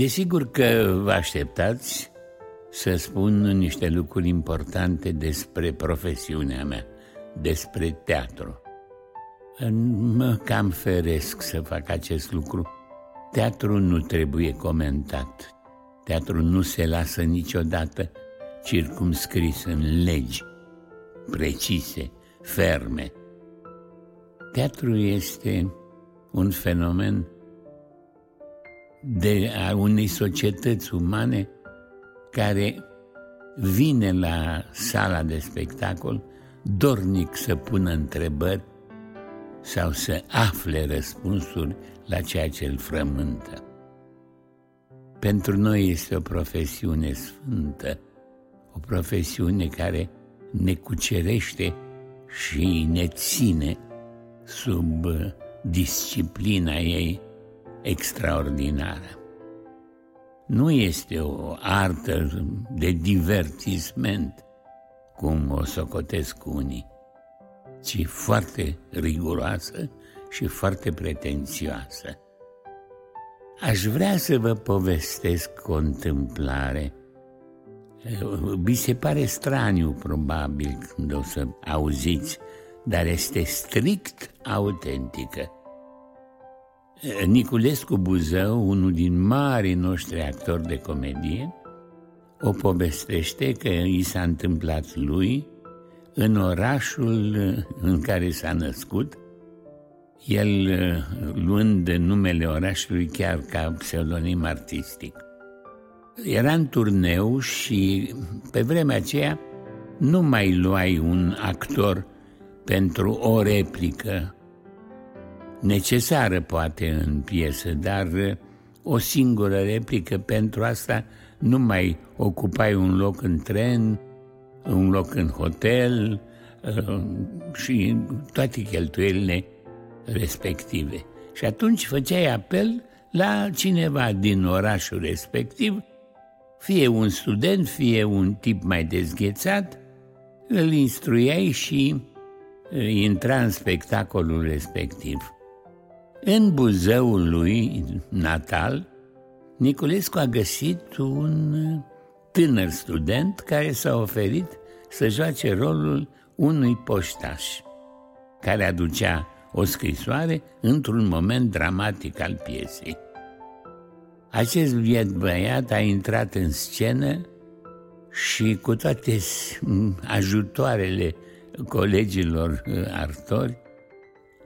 Desigur că vă așteptați să spun niște lucruri importante despre profesiunea mea, despre teatru. Mă cam feresc să fac acest lucru. Teatrul nu trebuie comentat. Teatrul nu se lasă niciodată circumscris în legi precise, ferme. Teatrul este un fenomen de a unei societăți umane care vine la sala de spectacol dornic să pună întrebări sau să afle răspunsuri la ceea ce îl frământă. Pentru noi este o profesiune sfântă, o profesiune care ne cucerește și ne ține sub disciplina ei extraordinară. Nu este o artă de divertisment, cum o socotesc unii, ci foarte riguroasă și foarte pretențioasă. Aș vrea să vă povestesc o întâmplare. Vi se pare straniu, probabil, când o să auziți, dar este strict autentică. Niculescu Buzău, unul din marii noștri actori de comedie, o povestește că i s-a întâmplat lui în orașul în care s-a născut, el luând numele orașului chiar ca pseudonim artistic. Era în turneu și pe vremea aceea nu mai luai un actor pentru o replică necesară poate în piesă, dar o singură replică pentru asta nu mai ocupai un loc în tren, un loc în hotel uh, și toate cheltuielile respective. Și atunci făceai apel la cineva din orașul respectiv, fie un student, fie un tip mai dezghețat, îl instruiai și uh, intra în spectacolul respectiv. În Buzăul lui natal, Niculescu a găsit un tânăr student care s-a oferit să joace rolul unui poștaș, care aducea o scrisoare într-un moment dramatic al piesei. Acest biet băiat a intrat în scenă și cu toate ajutoarele colegilor artori,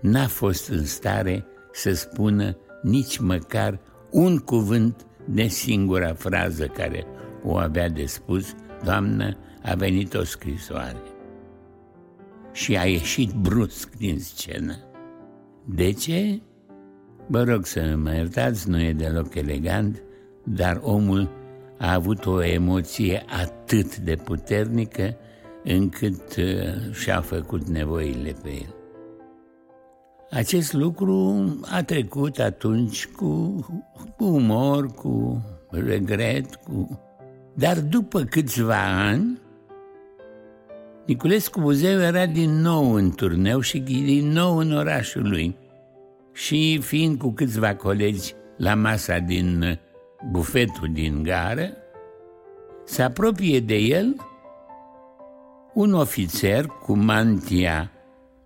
n-a fost în stare să spună nici măcar un cuvânt de singura frază care o avea de spus, Doamnă, a venit o scrisoare. Și a ieșit brusc din scenă. De ce? Vă rog să mă iertați, nu e deloc elegant, dar omul a avut o emoție atât de puternică încât uh, și-a făcut nevoile pe el. Acest lucru a trecut atunci cu, cu umor, cu regret, cu... Dar după câțiva ani, Niculescu Buzeu era din nou în turneu și din nou în orașul lui. Și fiind cu câțiva colegi la masa din bufetul din gară, se apropie de el un ofițer cu mantia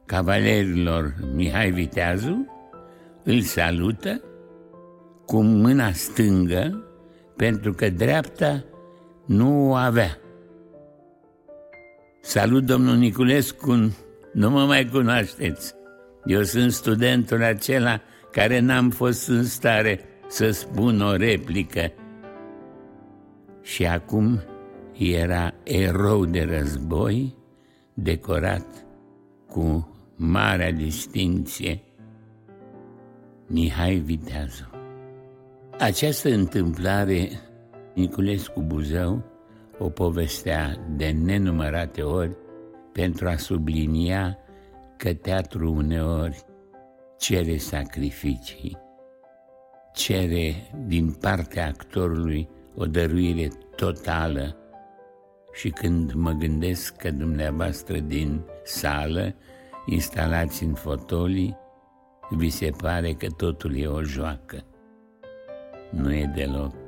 cavalerilor Mihai Viteazu, îl salută cu mâna stângă pentru că dreapta nu o avea. Salut, domnul Niculescu, nu mă mai cunoașteți. Eu sunt studentul acela care n-am fost în stare să spun o replică. Și acum era erou de război, decorat cu marea distinție, Mihai Viteazu. Această întâmplare, Niculescu Buzău o povestea de nenumărate ori pentru a sublinia că teatru uneori cere sacrificii, cere din partea actorului o dăruire totală și când mă gândesc că dumneavoastră din sală instalați în fotolii, vi se pare că totul e o joacă. Nu e deloc.